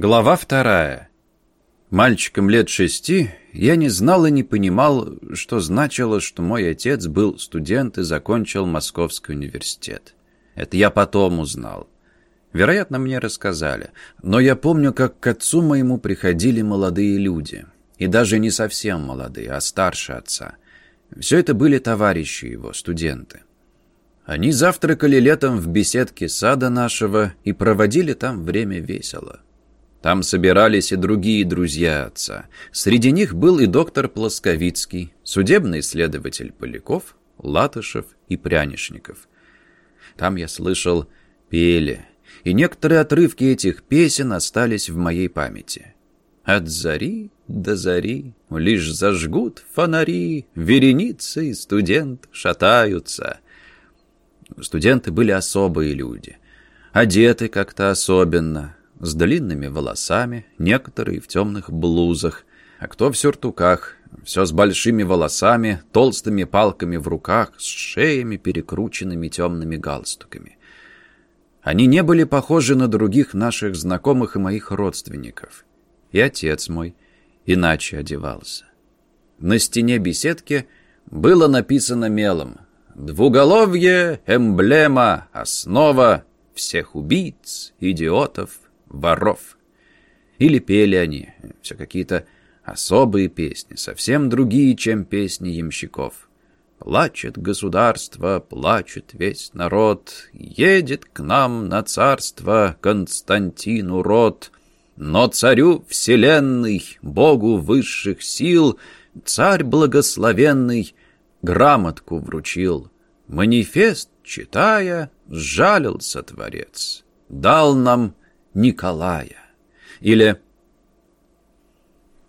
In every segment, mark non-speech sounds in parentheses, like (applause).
Глава вторая. Мальчиком лет шести я не знал и не понимал, что значило, что мой отец был студент и закончил Московский университет. Это я потом узнал. Вероятно, мне рассказали. Но я помню, как к отцу моему приходили молодые люди. И даже не совсем молодые, а старше отца. Все это были товарищи его, студенты. Они завтракали летом в беседке сада нашего и проводили там время весело. Там собирались и другие друзья отца. Среди них был и доктор Плосковицкий, судебный следователь Поляков, Латышев и Прянишников. Там я слышал пели, и некоторые отрывки этих песен остались в моей памяти. От зари до зари лишь зажгут фонари, вереницы и студент шатаются. Студенты были особые люди, одеты как-то особенно, с длинными волосами, некоторые в темных блузах, а кто в сюртуках, все с большими волосами, толстыми палками в руках, с шеями, перекрученными темными галстуками. Они не были похожи на других наших знакомых и моих родственников. И отец мой иначе одевался. На стене беседки было написано мелом «Двуголовье, эмблема, основа всех убийц, идиотов, воров». Или пели они, все какие-то особые песни, совсем другие, чем песни ямщиков. Плачет государство, плачет весь народ, Едет к нам на царство Константин урод. Но царю вселенной, богу высших сил, Царь благословенный грамотку вручил. Манифест, читая, сжалился Творец, Дал нам Николая. Или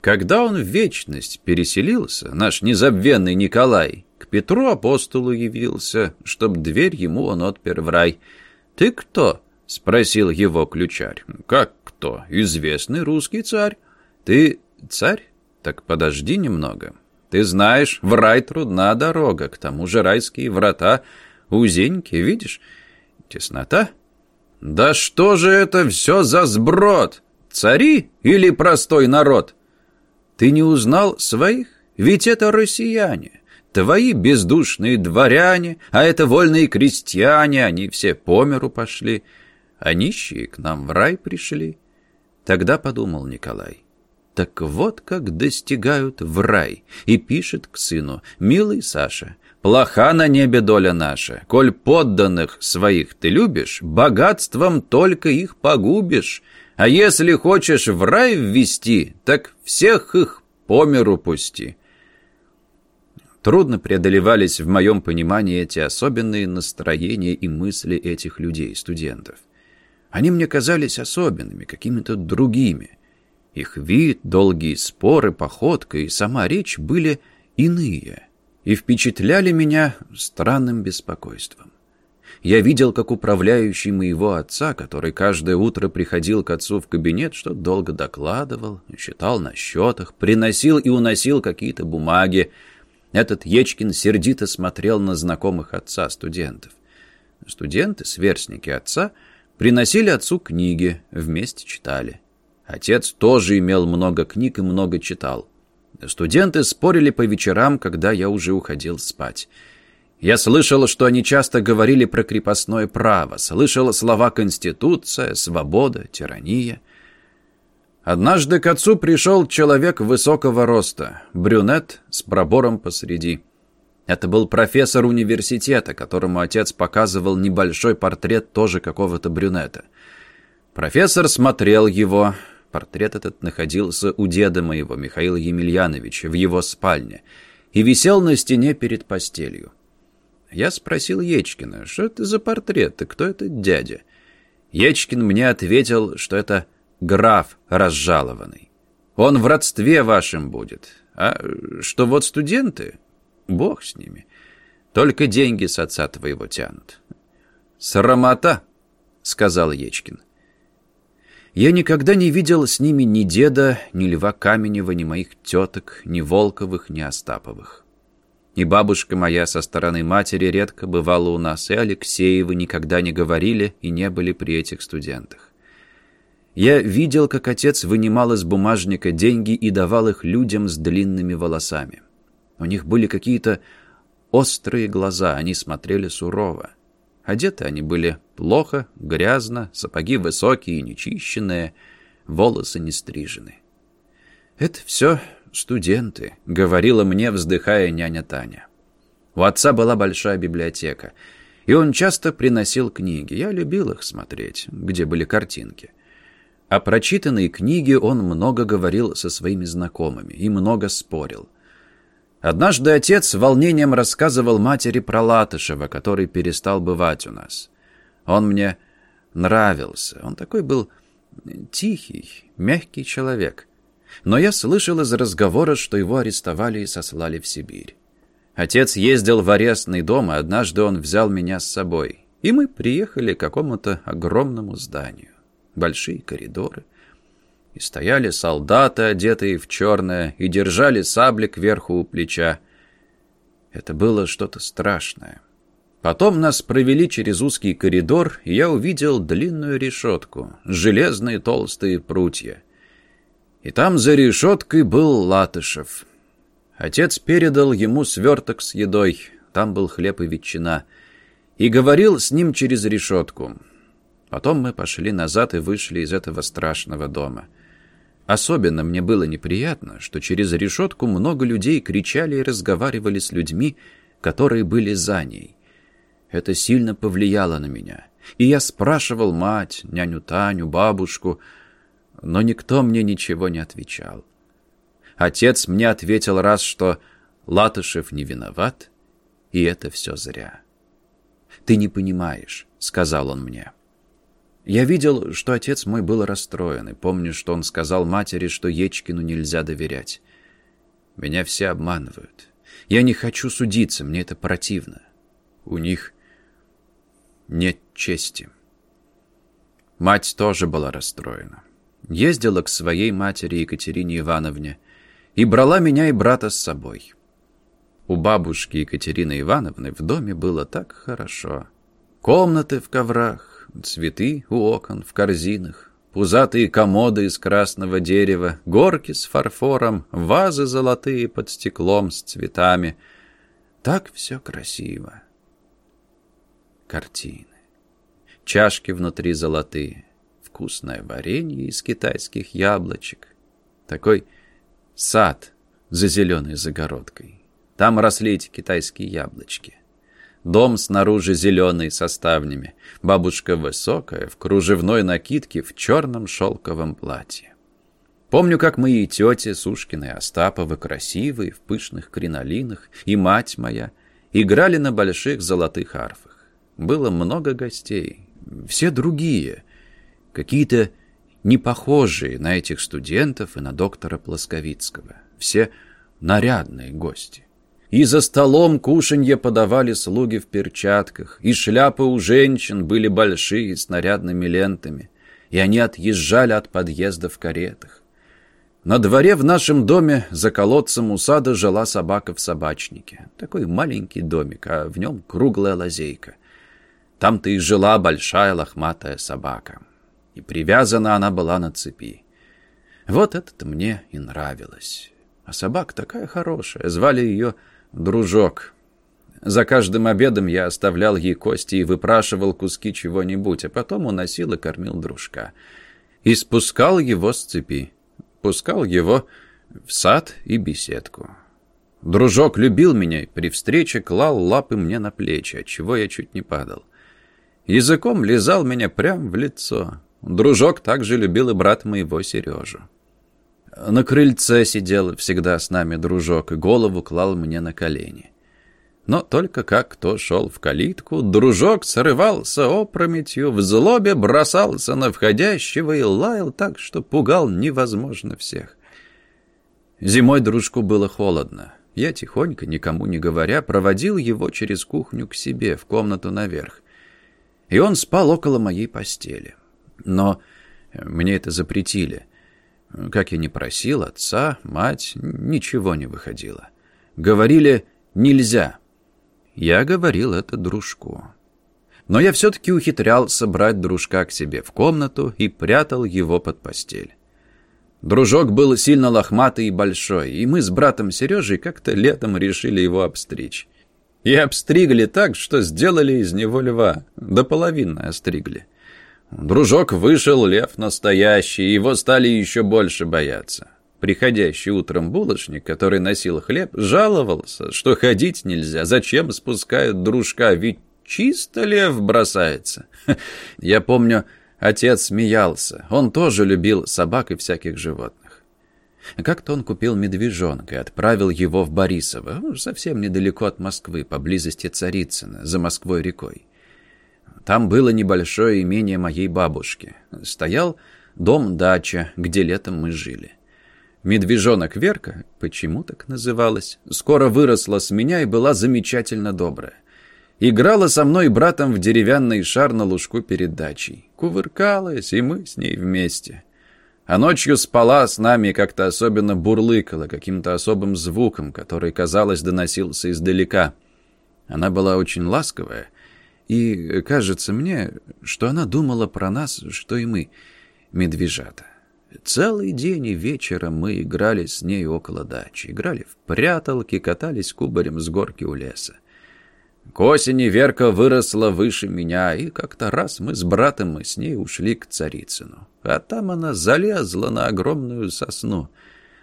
когда он в вечность переселился, наш незабвенный Николай, к Петру апостолу явился, чтоб дверь ему он отпер в рай. «Ты кто?» — спросил его ключарь. «Как кто? Известный русский царь». «Ты царь? Так подожди немного. Ты знаешь, в рай трудна дорога, к тому же райские врата узенькие, видишь? Теснота?» «Да что же это все за сброд? Цари или простой народ?» «Ты не узнал своих? Ведь это россияне. Твои бездушные дворяне, а это вольные крестьяне, они все по миру пошли, а нищие к нам в рай пришли. Тогда подумал Николай. Так вот как достигают в рай. И пишет к сыну, «Милый Саша, плоха на небе доля наша. Коль подданных своих ты любишь, богатством только их погубишь. А если хочешь в рай ввести, так всех их по миру пусти». Трудно преодолевались в моем понимании эти особенные настроения и мысли этих людей, студентов. Они мне казались особенными, какими-то другими. Их вид, долгие споры, походка и сама речь были иные и впечатляли меня странным беспокойством. Я видел, как управляющий моего отца, который каждое утро приходил к отцу в кабинет, что долго докладывал, считал на счетах, приносил и уносил какие-то бумаги, этот Ечкин сердито смотрел на знакомых отца студентов. Студенты, сверстники отца, приносили отцу книги, вместе читали. Отец тоже имел много книг и много читал. Студенты спорили по вечерам, когда я уже уходил спать. Я слышал, что они часто говорили про крепостное право, слышал слова «конституция», «свобода», «тирания». Однажды к отцу пришел человек высокого роста, брюнет с пробором посреди. Это был профессор университета, которому отец показывал небольшой портрет тоже какого-то брюнета. Профессор смотрел его. Портрет этот находился у деда моего, Михаила Емельяновича, в его спальне, и висел на стене перед постелью. Я спросил Ечкина, что это за портрет и кто этот дядя? Ечкин мне ответил, что это граф разжалованный. Он в родстве вашем будет. А что вот студенты, бог с ними. Только деньги с отца твоего тянут. «Срамота», — сказал Ечкин. Я никогда не видел с ними ни деда, ни Льва Каменева, ни моих теток, ни Волковых, ни Остаповых. И бабушка моя со стороны матери редко бывала у нас, и Алексеевы никогда не говорили и не были при этих студентах. Я видел, как отец вынимал из бумажника деньги и давал их людям с длинными волосами. У них были какие-то острые глаза, они смотрели сурово. Одеты они были плохо, грязно, сапоги высокие, нечищенные, волосы не стрижены. «Это все студенты», — говорила мне, вздыхая няня Таня. У отца была большая библиотека, и он часто приносил книги. Я любил их смотреть, где были картинки. О прочитанной книге он много говорил со своими знакомыми и много спорил. Однажды отец с волнением рассказывал матери про Латышева, который перестал бывать у нас. Он мне нравился. Он такой был тихий, мягкий человек. Но я слышал из разговора, что его арестовали и сослали в Сибирь. Отец ездил в арестный дом, и однажды он взял меня с собой. И мы приехали к какому-то огромному зданию. Большие коридоры. И стояли солдаты, одетые в черное, и держали сабли кверху у плеча. Это было что-то страшное. Потом нас провели через узкий коридор, и я увидел длинную решетку, железные толстые прутья. И там за решеткой был Латышев. Отец передал ему сверток с едой, там был хлеб и ветчина, и говорил с ним через решетку. Потом мы пошли назад и вышли из этого страшного дома. Особенно мне было неприятно, что через решетку много людей кричали и разговаривали с людьми, которые были за ней. Это сильно повлияло на меня. И я спрашивал мать, няню Таню, бабушку, но никто мне ничего не отвечал. Отец мне ответил раз, что Латышев не виноват, и это все зря. «Ты не понимаешь», — сказал он мне. Я видел, что отец мой был расстроен, и помню, что он сказал матери, что Ечкину нельзя доверять. Меня все обманывают. Я не хочу судиться, мне это противно. У них нет чести. Мать тоже была расстроена ездила к своей матери Екатерине Ивановне и брала меня и брата с собой. У бабушки Екатерины Ивановны в доме было так хорошо. Комнаты в коврах, цветы у окон, в корзинах, пузатые комоды из красного дерева, горки с фарфором, вазы золотые под стеклом с цветами. Так все красиво. Картины. Чашки внутри золотые вкусное варенье из китайских яблочек. Такой сад за зеленой загородкой. Там росли эти китайские яблочки. Дом снаружи зеленый, со ставнями. Бабушка высокая, в кружевной накидке, в черном шелковом платье. Помню, как мои тети Сушкины и Остаповы, красивые, в пышных кринолинах, и мать моя, играли на больших золотых арфах. Было много гостей. Все другие, какие-то не похожие на этих студентов и на доктора Плосковицкого. Все нарядные гости. И за столом кушанье подавали слуги в перчатках, и шляпы у женщин были большие, с нарядными лентами, и они отъезжали от подъезда в каретах. На дворе в нашем доме за колодцем у сада жила собака в собачнике. Такой маленький домик, а в нем круглая лазейка. Там-то и жила большая лохматая собака и привязана она была на цепи. Вот это-то мне и нравилось. А собака такая хорошая, звали ее Дружок. За каждым обедом я оставлял ей кости и выпрашивал куски чего-нибудь, а потом уносил и кормил дружка. И спускал его с цепи. Пускал его в сад и беседку. Дружок любил меня и при встрече клал лапы мне на плечи, от чего я чуть не падал. Языком лизал меня прямо в лицо. Дружок также любил и брат моего Сережу. На крыльце сидел всегда с нами дружок и голову клал мне на колени. Но только как кто шел в калитку, дружок срывался опрометью, в злобе бросался на входящего и лаял так, что пугал невозможно всех. Зимой дружку было холодно. Я тихонько, никому не говоря, проводил его через кухню к себе, в комнату наверх. И он спал около моей постели. Но мне это запретили. Как я не просил, отца, мать, ничего не выходило. Говорили «нельзя». Я говорил это дружку. Но я все-таки ухитрялся брать дружка к себе в комнату и прятал его под постель. Дружок был сильно лохматый и большой, и мы с братом Сережей как-то летом решили его обстричь. И обстригли так, что сделали из него льва. До половины остригли. Дружок вышел, лев настоящий, его стали еще больше бояться. Приходящий утром булочник, который носил хлеб, жаловался, что ходить нельзя, зачем спускают дружка, ведь чисто лев бросается. (laughs) Я помню, отец смеялся, он тоже любил собак и всяких животных. Как-то он купил медвежонка и отправил его в Борисово, ну, совсем недалеко от Москвы, поблизости Царицына, за Москвой рекой. Там было небольшое имение моей бабушки. Стоял дом-дача, где летом мы жили. Медвежонок Верка, почему так называлась, скоро выросла с меня и была замечательно добрая. Играла со мной братом в деревянный шар на лужку перед дачей. Кувыркалась, и мы с ней вместе. А ночью спала с нами как-то особенно бурлыкала каким-то особым звуком, который, казалось, доносился издалека. Она была очень ласковая, и кажется мне, что она думала про нас, что и мы, медвежата. Целый день и вечером мы играли с ней около дачи. Играли в пряталки, катались кубарем с горки у леса. К осени Верка выросла выше меня, и как-то раз мы с братом и с ней ушли к Царицыну. А там она залезла на огромную сосну.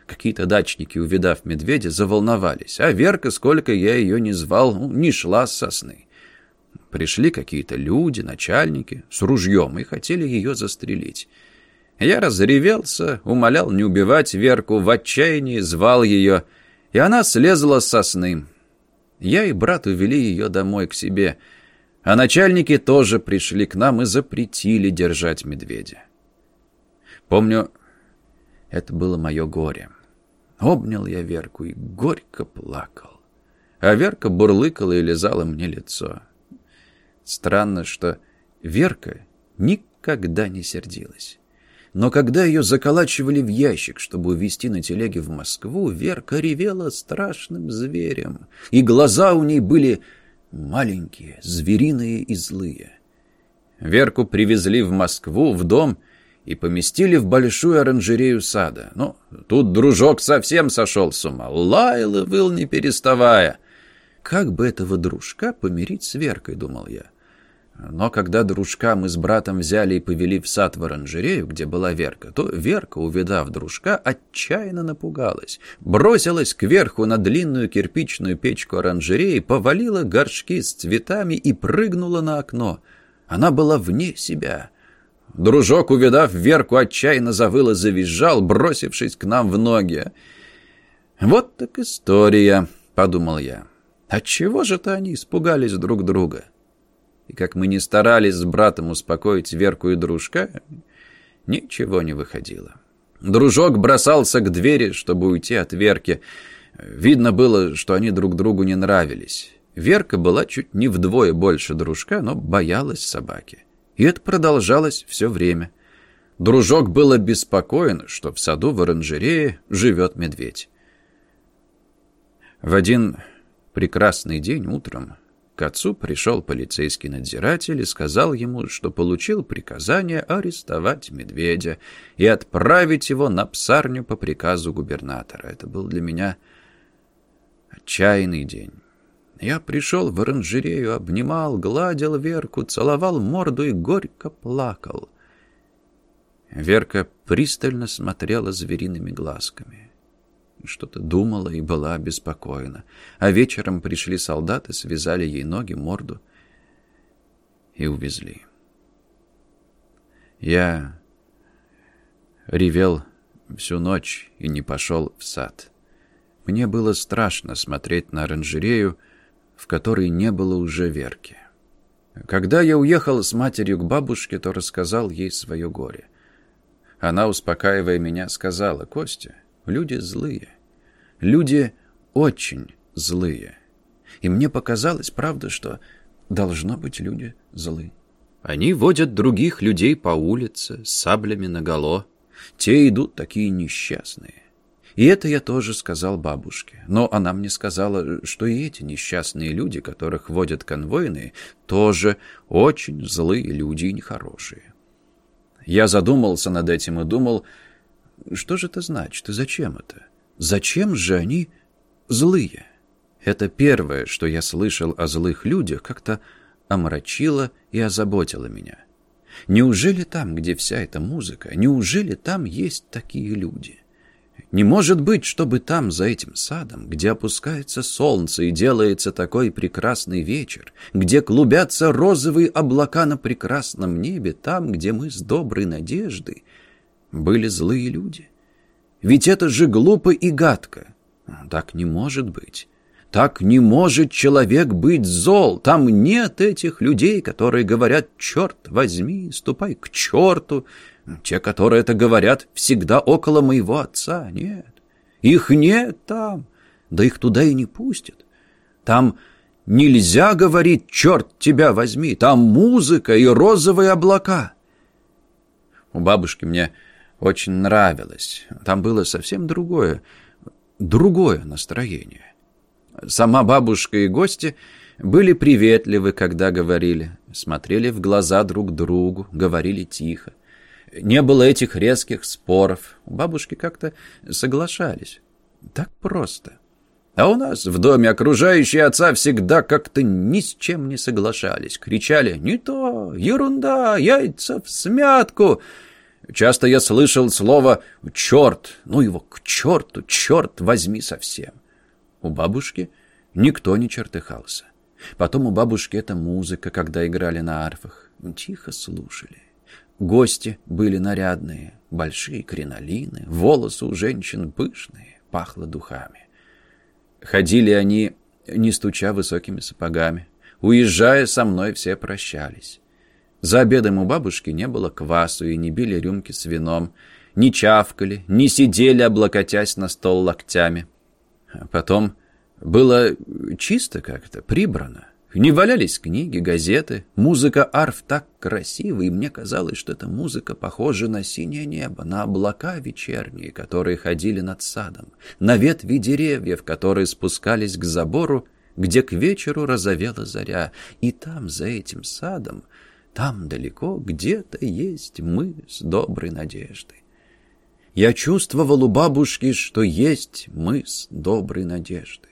Какие-то дачники, увидав медведя, заволновались, а Верка, сколько я ее не звал, не шла с сосны. Пришли какие-то люди, начальники, с ружьем и хотели ее застрелить. Я разревелся, умолял не убивать Верку, в отчаянии звал ее, и она слезла с сосны. Я и брат увели ее домой к себе, а начальники тоже пришли к нам и запретили держать медведя. Помню, это было мое горе. Обнял я Верку и горько плакал. А Верка бурлыкала и лизала мне лицо. Странно, что Верка никогда не сердилась. Но когда ее заколачивали в ящик, чтобы увезти на телеге в Москву, Верка ревела страшным зверем, и глаза у ней были маленькие, звериные и злые. Верку привезли в Москву, в дом, и поместили в большую оранжерею сада. Ну, тут дружок совсем сошел с ума, лаял и выл не переставая. Как бы этого дружка помирить с Веркой, думал я. Но когда дружка мы с братом взяли и повели в сад в оранжерею, где была Верка, то Верка, увидав дружка, отчаянно напугалась. Бросилась кверху на длинную кирпичную печку оранжереи, повалила горшки с цветами и прыгнула на окно. Она была вне себя. Дружок, увидав Верку, отчаянно завыл и завизжал, бросившись к нам в ноги. «Вот так история», — подумал я. «Отчего же-то они испугались друг друга?» И как мы не старались с братом успокоить Верку и дружка, ничего не выходило. Дружок бросался к двери, чтобы уйти от Верки. Видно было, что они друг другу не нравились. Верка была чуть не вдвое больше дружка, но боялась собаки. И это продолжалось все время. Дружок был обеспокоен, что в саду в оранжерее живет медведь. В один прекрасный день утром к отцу пришел полицейский надзиратель и сказал ему, что получил приказание арестовать медведя и отправить его на псарню по приказу губернатора. Это был для меня отчаянный день. Я пришел в оранжерею, обнимал, гладил Верку, целовал морду и горько плакал. Верка пристально смотрела звериными глазками что-то думала и была обеспокоена. А вечером пришли солдаты, связали ей ноги, морду и увезли. Я ревел всю ночь и не пошел в сад. Мне было страшно смотреть на оранжерею, в которой не было уже Верки. Когда я уехал с матерью к бабушке, то рассказал ей свое горе. Она, успокаивая меня, сказала, «Костя, Люди злые. Люди очень злые. И мне показалось, правда, что должно быть люди злы. Они водят других людей по улице с саблями наголо. Те идут такие несчастные. И это я тоже сказал бабушке. Но она мне сказала, что и эти несчастные люди, которых водят конвойные, тоже очень злые люди и нехорошие. Я задумался над этим и думал, что же это значит и зачем это? Зачем же они злые? Это первое, что я слышал о злых людях, как-то омрачило и озаботило меня. Неужели там, где вся эта музыка, неужели там есть такие люди? Не может быть, чтобы там, за этим садом, где опускается солнце и делается такой прекрасный вечер, где клубятся розовые облака на прекрасном небе, там, где мы с доброй надеждой, были злые люди. Ведь это же глупо и гадко. Так не может быть. Так не может человек быть зол. Там нет этих людей, которые говорят «черт возьми, ступай к черту». Те, которые это говорят, всегда около моего отца. Нет, их нет там. Да их туда и не пустят. Там нельзя говорить «черт тебя возьми». Там музыка и розовые облака. У бабушки мне очень нравилось. Там было совсем другое, другое настроение. Сама бабушка и гости были приветливы, когда говорили, смотрели в глаза друг другу, говорили тихо. Не было этих резких споров. Бабушки как-то соглашались. Так просто. А у нас в доме окружающие отца всегда как-то ни с чем не соглашались. Кричали «Не то! Ерунда! Яйца в смятку!» Часто я слышал слово «черт». Ну его к черту, черт возьми совсем. У бабушки никто не чертыхался. Потом у бабушки эта музыка, когда играли на арфах. Тихо слушали. Гости были нарядные, большие кринолины, волосы у женщин пышные, пахло духами. Ходили они, не стуча высокими сапогами. Уезжая со мной, все прощались. За обедом у бабушки не было квасу и не били рюмки с вином, не чавкали, не сидели, облокотясь на стол локтями. Потом было чисто как-то, прибрано. Не валялись книги, газеты. Музыка арф так красива, и мне казалось, что эта музыка похожа на синее небо, на облака вечерние, которые ходили над садом, на ветви деревьев, которые спускались к забору, где к вечеру разовела заря. И там, за этим садом, там далеко где-то есть мы с доброй надеждой. Я чувствовал у бабушки, что есть мы с доброй надеждой.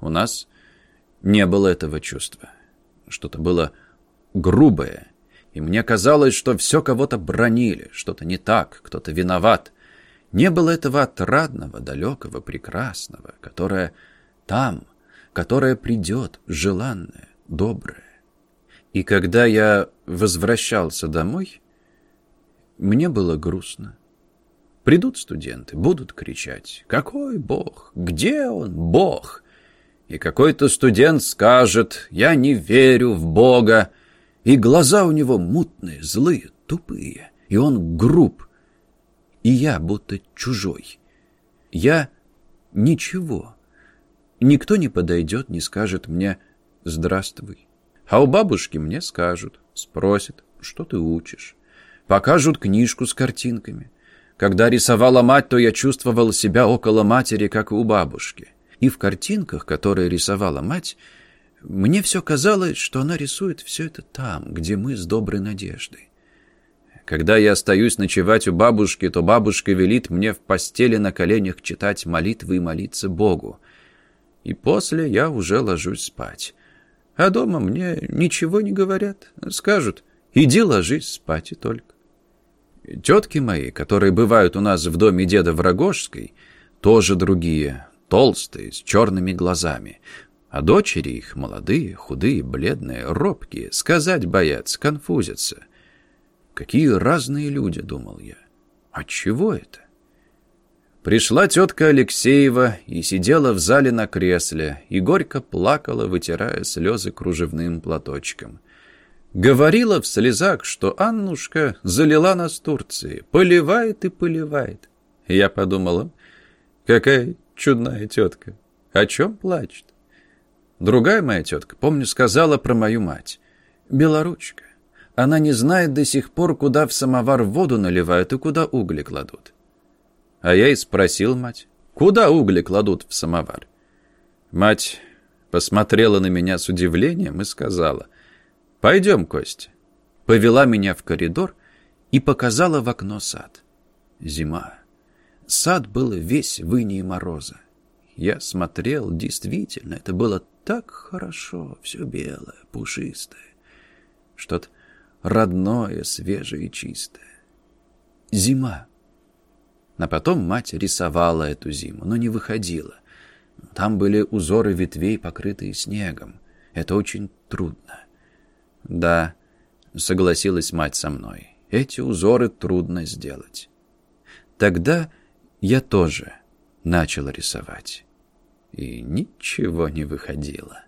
У нас не было этого чувства. Что-то было грубое, и мне казалось, что все кого-то бронили, что-то не так, кто-то виноват. Не было этого отрадного, далекого, прекрасного, которое там, которое придет, желанное, доброе. И когда я возвращался домой, мне было грустно. Придут студенты, будут кричать «Какой Бог? Где Он, Бог?» И какой-то студент скажет «Я не верю в Бога», и глаза у него мутные, злые, тупые, и он груб, и я будто чужой. Я ничего. Никто не подойдет, не скажет мне «Здравствуй». А у бабушки мне скажут, спросят, что ты учишь. Покажут книжку с картинками. Когда рисовала мать, то я чувствовал себя около матери, как у бабушки. И в картинках, которые рисовала мать, мне все казалось, что она рисует все это там, где мы с доброй надеждой. Когда я остаюсь ночевать у бабушки, то бабушка велит мне в постели на коленях читать молитвы и молиться Богу. И после я уже ложусь спать. А дома мне ничего не говорят. Скажут, иди ложись спать и только. Тетки мои, которые бывают у нас в доме деда в тоже другие, толстые, с черными глазами. А дочери их молодые, худые, бледные, робкие, сказать боятся, конфузятся. Какие разные люди, думал я. От чего это? Пришла тетка Алексеева и сидела в зале на кресле, и горько плакала, вытирая слезы кружевным платочком. Говорила в слезах, что Аннушка залила нас Турции, поливает и поливает. Я подумала, какая чудная тетка, о чем плачет? Другая моя тетка, помню, сказала про мою мать. Белоручка. Она не знает до сих пор, куда в самовар воду наливают и куда угли кладут. А я и спросил мать, Куда угли кладут в самовар? Мать посмотрела на меня с удивлением и сказала, «Пойдем, Костя». Повела меня в коридор и показала в окно сад. Зима. Сад был весь в инии мороза. Я смотрел, действительно, это было так хорошо, все белое, пушистое. Что-то родное, свежее и чистое. Зима. А потом мать рисовала эту зиму, но не выходила. Там были узоры ветвей, покрытые снегом. Это очень трудно. Да, согласилась мать со мной. Эти узоры трудно сделать. Тогда я тоже начал рисовать. И ничего не выходило.